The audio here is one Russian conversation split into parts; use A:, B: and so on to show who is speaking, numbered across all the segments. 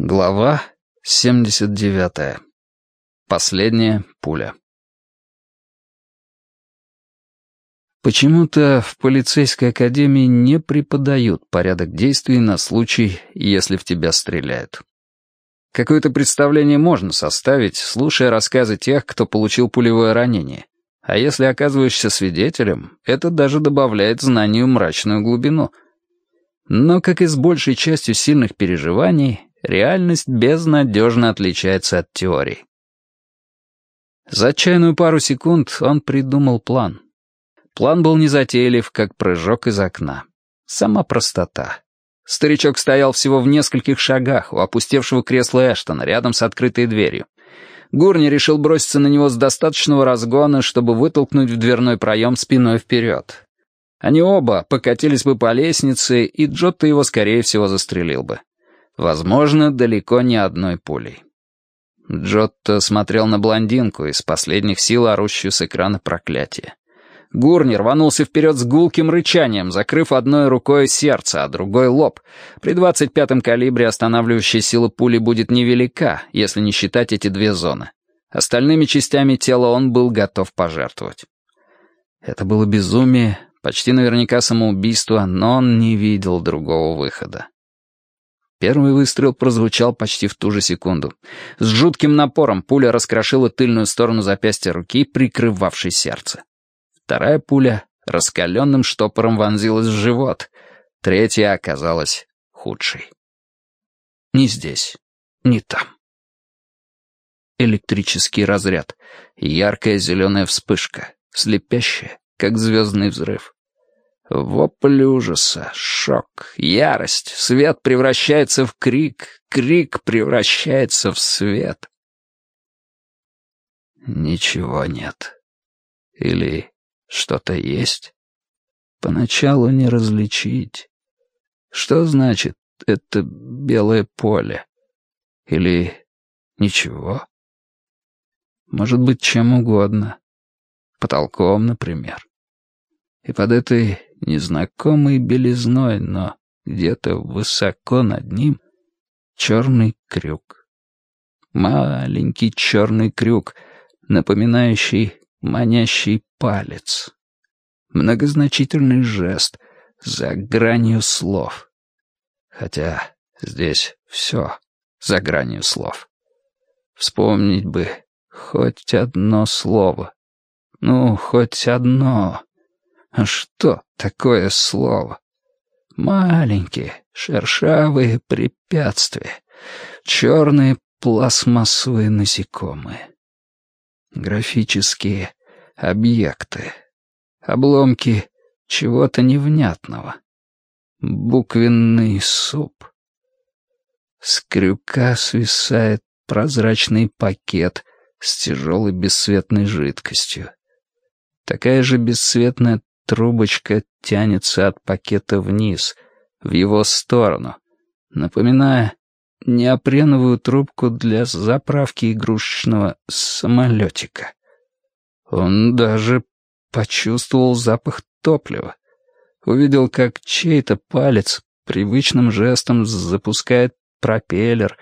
A: Глава 79. Последняя пуля. Почему-то в полицейской академии не преподают порядок действий на случай, если в тебя стреляют. Какое-то представление можно составить, слушая рассказы тех, кто получил пулевое ранение. А если оказываешься свидетелем, это даже добавляет знанию мрачную глубину. Но, как и с большей частью сильных переживаний, реальность безнадежно отличается от теории. За отчаянную пару секунд он придумал план. План был незатейлив, как прыжок из окна. Сама простота. Старичок стоял всего в нескольких шагах у опустевшего кресла Эштона рядом с открытой дверью. Гурни решил броситься на него с достаточного разгона, чтобы вытолкнуть в дверной проем спиной вперед. Они оба покатились бы по лестнице, и Джотто его, скорее всего, застрелил бы. Возможно, далеко не одной пулей. Джотто смотрел на блондинку, из последних сил орущую с экрана проклятие. Гурни рванулся вперед с гулким рычанием, закрыв одной рукой сердце, а другой — лоб. При 25-м калибре останавливающая сила пули будет невелика, если не считать эти две зоны. Остальными частями тела он был готов пожертвовать. Это было безумие, почти наверняка самоубийство, но он не видел другого выхода. Первый выстрел прозвучал почти в ту же секунду. С жутким напором пуля раскрошила тыльную сторону запястья руки, прикрывавшей сердце. Вторая пуля раскаленным штопором вонзилась в живот. Третья оказалась худшей. Не здесь, не там. Электрический разряд, яркая зеленая вспышка, слепящая, как звездный взрыв. Вопль ужаса, шок, ярость. Свет превращается в крик, крик превращается в свет. Ничего нет. Или что-то есть. Поначалу не различить. Что значит это белое поле? Или ничего? Может быть, чем угодно. Потолком, например. И под этой незнакомой белизной, но где-то высоко над ним черный крюк. Маленький черный крюк, напоминающий манящий палец. Многозначительный жест за гранью слов. Хотя здесь все за гранью слов. Вспомнить бы хоть одно слово. Ну, хоть одно. А что такое слово? Маленькие, шершавые препятствия, черные пластмассовые насекомые. Графические объекты, обломки чего-то невнятного. Буквенный суп. С крюка свисает прозрачный пакет с тяжелой бесцветной жидкостью. Такая же бесцветная Трубочка тянется от пакета вниз, в его сторону, напоминая неопреновую трубку для заправки игрушечного самолетика. Он даже почувствовал запах топлива, увидел, как чей-то палец привычным жестом запускает пропеллер,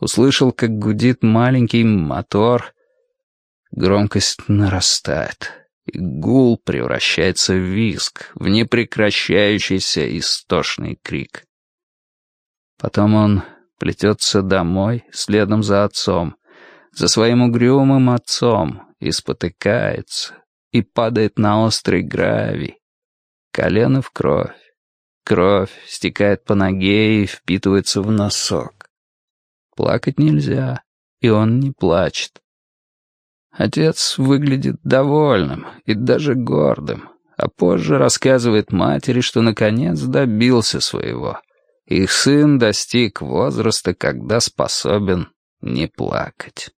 A: услышал, как гудит маленький мотор. Громкость нарастает гул превращается в визг, в непрекращающийся истошный крик. Потом он плетется домой следом за отцом, за своим угрюмым отцом, и спотыкается, и падает на острый гравий. Колено в кровь. Кровь стекает по ноге и впитывается в носок. Плакать нельзя, и он не плачет. Отец выглядит довольным и даже гордым, а позже рассказывает матери, что наконец добился своего. Их сын достиг возраста, когда способен не плакать.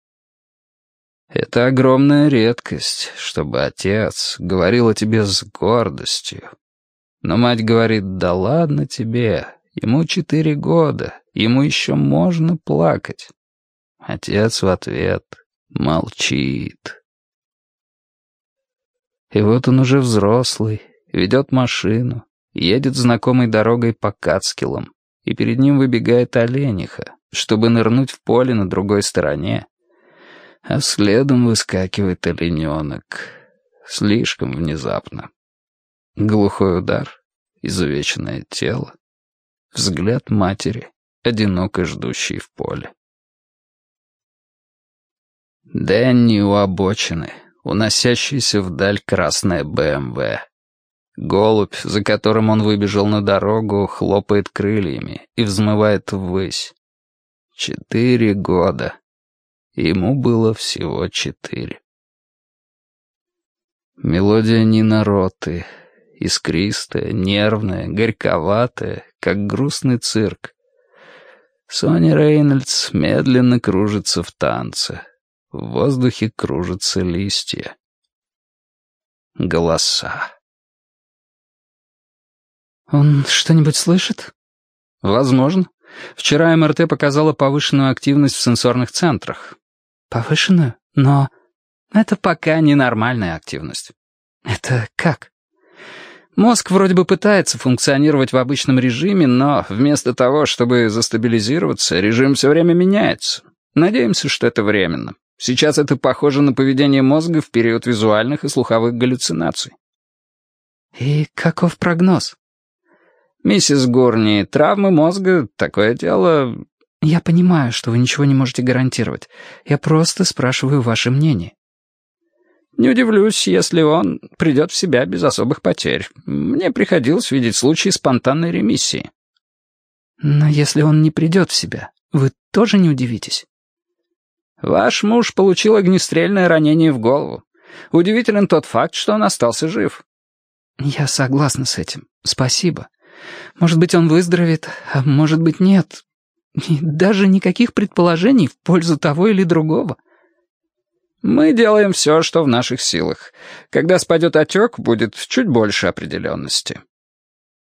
A: Это огромная редкость, чтобы отец говорил о тебе с гордостью. Но мать говорит, да ладно тебе, ему четыре года, ему еще можно плакать. Отец в ответ, Молчит. И вот он уже взрослый, ведет машину, едет знакомой дорогой по Кацкилам, и перед ним выбегает олениха, чтобы нырнуть в поле на другой стороне. А следом выскакивает олененок. Слишком внезапно. Глухой удар, изувеченное тело, взгляд матери, одиноко ждущей в поле. Дэнни у обочины, уносящийся вдаль красная БМВ. Голубь, за которым он выбежал на дорогу, хлопает крыльями и взмывает ввысь. Четыре года. Ему было всего четыре. Мелодия Нина Роты, искристая, нервная, горьковатая, как грустный цирк. Соня Рейнольдс медленно кружится в танце. В воздухе кружатся листья. Голоса.
B: «Он что-нибудь слышит?»
A: «Возможно. Вчера МРТ показала повышенную активность в сенсорных центрах».
B: «Повышенную? Но...»
A: «Это пока ненормальная активность».
B: «Это как?»
A: Мозг вроде бы пытается функционировать в обычном режиме, но вместо того, чтобы застабилизироваться, режим все время меняется. Надеемся, что это временно. Сейчас это похоже на поведение мозга в период визуальных и слуховых галлюцинаций.
B: И каков прогноз?
A: Миссис Горни, травмы мозга — такое дело...
B: Я понимаю, что вы ничего не можете гарантировать. Я просто спрашиваю ваше мнение.
A: Не удивлюсь, если он придет в себя без особых потерь. Мне приходилось видеть случаи спонтанной ремиссии.
B: Но если он не придет в себя, вы тоже не удивитесь?
A: Ваш муж получил огнестрельное ранение в голову. Удивителен тот факт, что он остался жив.
B: Я согласна с этим. Спасибо. Может быть, он выздоровеет, а может быть, нет. И даже никаких предположений в пользу того или другого.
A: Мы делаем все, что в наших силах. Когда спадет отек, будет чуть больше определенности.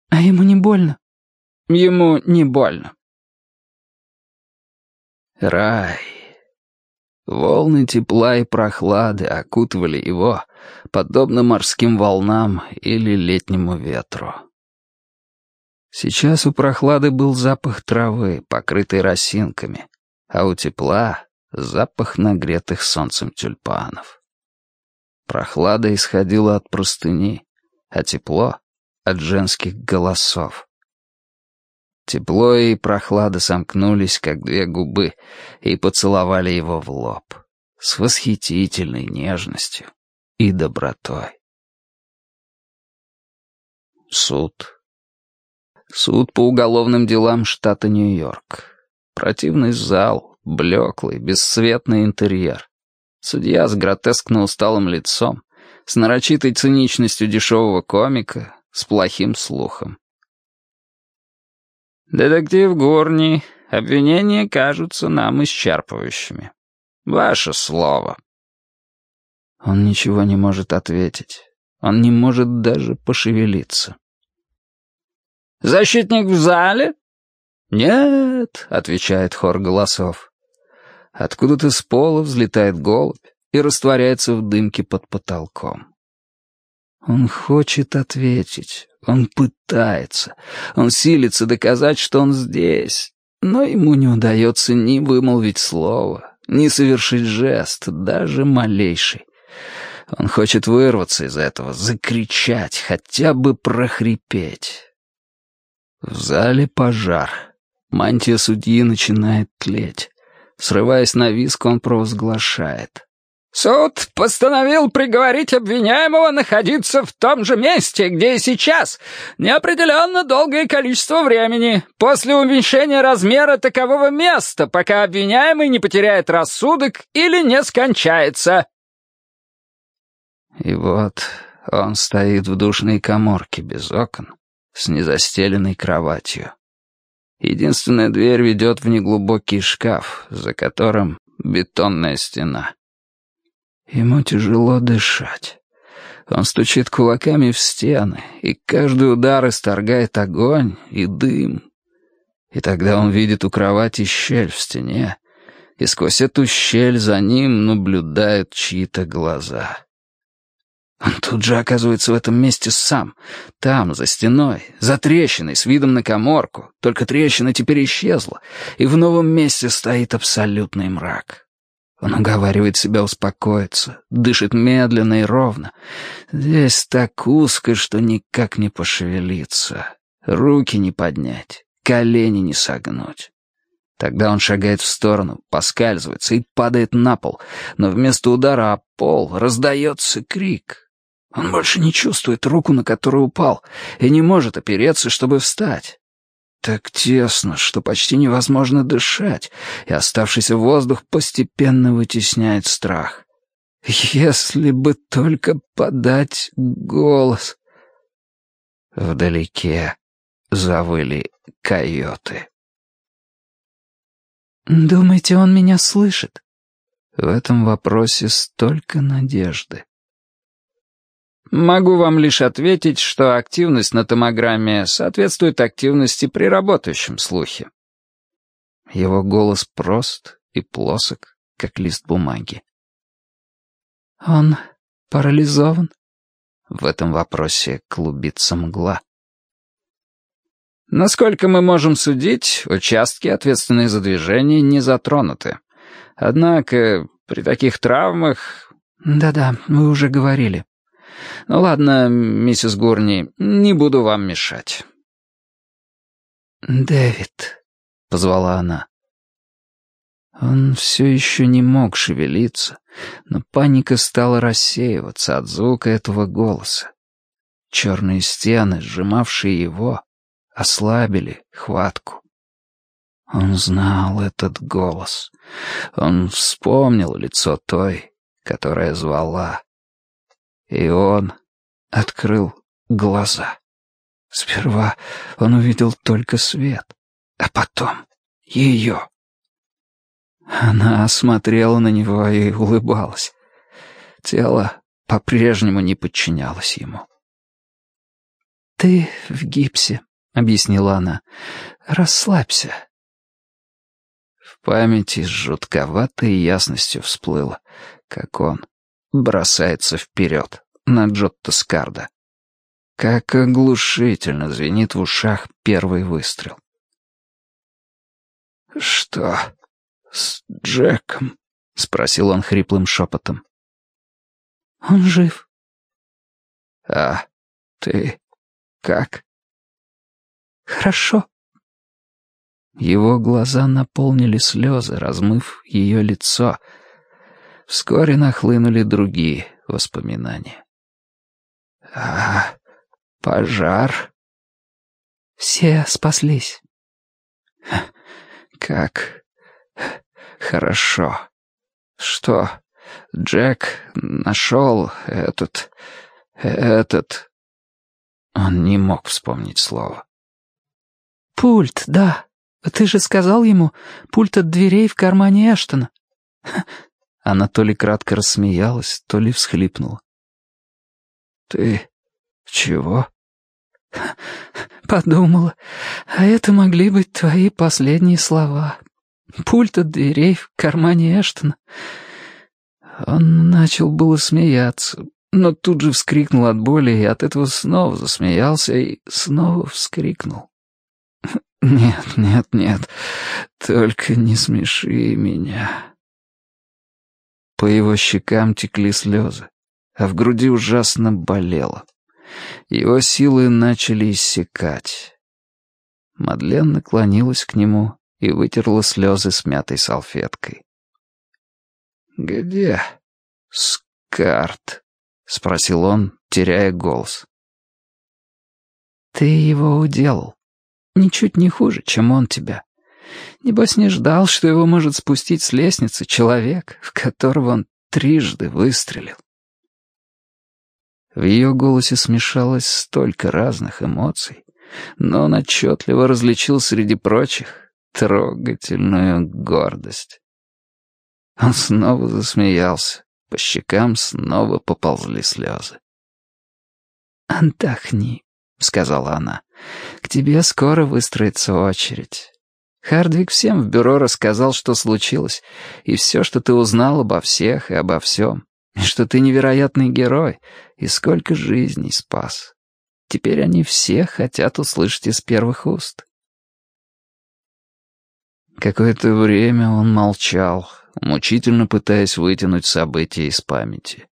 B: А ему не больно?
A: Ему не больно. Рай. Волны тепла и прохлады окутывали его, подобно морским волнам или летнему ветру. Сейчас у прохлады был запах травы, покрытой росинками, а у тепла запах нагретых солнцем тюльпанов. Прохлада исходила от простыни, а тепло — от женских голосов. Тепло и прохлада сомкнулись, как две губы, и поцеловали его в лоб с восхитительной нежностью и добротой. Суд. Суд по уголовным делам штата Нью-Йорк. Противный зал, Блеклый, бесцветный интерьер. Судья с гротескно усталым лицом, с нарочитой циничностью дешевого комика, с плохим слухом. «Детектив Горни, обвинения кажутся нам исчерпывающими. Ваше слово». Он ничего не может ответить. Он не может даже пошевелиться. «Защитник в зале?» «Нет», — отвечает хор голосов. Откуда-то с пола взлетает голубь и растворяется в дымке под потолком. Он хочет ответить, он пытается, он силится доказать, что он здесь, но ему не удается ни вымолвить слово, ни совершить жест, даже малейший. Он хочет вырваться из этого, закричать, хотя бы прохрипеть. В зале пожар. Мантия судьи начинает тлеть. Срываясь на виск, он провозглашает. «Суд постановил приговорить обвиняемого находиться в том же месте, где и сейчас, неопределенно долгое количество времени, после уменьшения размера такового места, пока обвиняемый не потеряет рассудок или не скончается». И вот он стоит в душной коморке без окон, с незастеленной кроватью. Единственная дверь ведет в неглубокий шкаф, за которым бетонная стена. Ему тяжело дышать. Он стучит кулаками в стены, и каждый удар исторгает огонь и дым. И тогда он видит у кровати щель в стене, и сквозь эту щель за ним наблюдают чьи-то глаза. Он тут же оказывается в этом месте сам. Там, за стеной, за трещиной, с видом на коморку. Только трещина теперь исчезла, и в новом месте стоит абсолютный мрак. Он уговаривает себя успокоиться, дышит медленно и ровно. Здесь так узко, что никак не пошевелиться. Руки не поднять, колени не согнуть. Тогда он шагает в сторону, поскальзывается и падает на пол, но вместо удара о пол раздается крик. Он больше не чувствует руку, на которую упал, и не может опереться, чтобы встать. Так тесно, что почти невозможно дышать, и оставшийся воздух постепенно вытесняет страх. Если бы только подать голос. Вдалеке завыли койоты.
B: «Думаете, он меня слышит?»
A: В этом вопросе столько надежды. Могу вам лишь ответить, что активность на томограмме соответствует активности при работающем слухе. Его голос прост и плосок, как лист бумаги.
B: Он парализован?
A: В этом вопросе клубится мгла. Насколько мы можем судить, участки, ответственные за движение, не затронуты. Однако при таких травмах...
B: Да-да, вы уже говорили.
A: Ну ладно, миссис Гурни, не буду вам мешать.
B: «Дэвид», — позвала она.
A: Он все еще не мог шевелиться, но паника стала рассеиваться от звука этого голоса. Черные стены, сжимавшие его, ослабили хватку. Он знал этот голос. Он вспомнил лицо той, которая звала. И он открыл глаза. Сперва он увидел только свет, а потом ее. Она смотрела на него и улыбалась. Тело по-прежнему не подчинялось ему.
B: «Ты в гипсе», — объяснила она. «Расслабься».
A: В памяти с жутковатой ясностью всплыло, как он бросается вперед на Джотто Скарда. Как оглушительно звенит в ушах первый выстрел. «Что с Джеком?» — спросил он хриплым шепотом.
B: «Он жив».
A: «А ты как?»
B: «Хорошо».
A: Его глаза наполнили слезы, размыв ее лицо. Вскоре нахлынули другие воспоминания. А пожар?
B: Все спаслись.
A: Как хорошо. Что, Джек нашел этот... этот... Он не мог вспомнить слово.
B: «Пульт, да. Ты же сказал ему, пульт от дверей в кармане Эштона».
A: Она то ли кратко рассмеялась, то ли всхлипнула. «Ты чего?»
B: «Подумала, а это могли быть твои последние слова. Пульт от дверей в кармане Эштона».
A: Он начал было смеяться, но тут же вскрикнул от боли и от этого снова засмеялся и снова вскрикнул. «Нет, нет, нет, только не смеши меня». По его щекам текли слезы а в груди ужасно болело. Его силы начали иссякать. Мадлен наклонилась к нему и вытерла слезы смятой салфеткой. «Где Скарт?» — спросил он, теряя голос.
B: «Ты его уделал. Ничуть не хуже, чем он тебя. Небось не ждал, что его может спустить с лестницы человек, в которого он трижды выстрелил.
A: В ее голосе смешалось столько разных эмоций, но он отчетливо различил среди прочих трогательную гордость. Он снова засмеялся, по щекам снова поползли слезы.
B: «Отдохни», — сказала она. «К тебе скоро выстроится очередь. Хардвик всем в бюро рассказал, что случилось, и все, что ты узнал обо всех и обо всем, и что ты невероятный герой, и сколько жизней спас. Теперь они все хотят услышать из первых уст.
A: Какое-то время он молчал, мучительно пытаясь вытянуть события из памяти.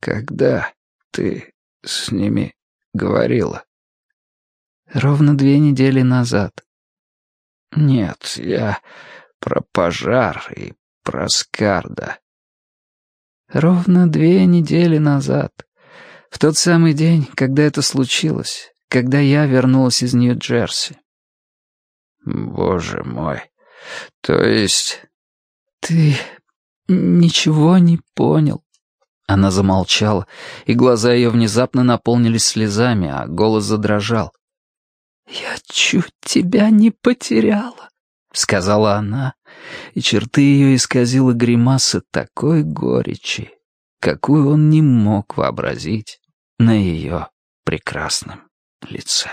A: «Когда ты с ними говорила?»
B: «Ровно две недели назад».
A: «Нет, я про пожар и про Скарда».
B: «Ровно две недели назад. В тот самый день, когда это случилось, когда я вернулась из Нью-Джерси».
A: «Боже мой! То есть...»
B: «Ты ничего не понял».
A: Она замолчала, и глаза ее внезапно наполнились слезами, а голос задрожал.
B: «Я чуть тебя не потеряла», — сказала она, и черты ее исказила гримаса такой горечи, какую он не мог вообразить на ее прекрасном лице.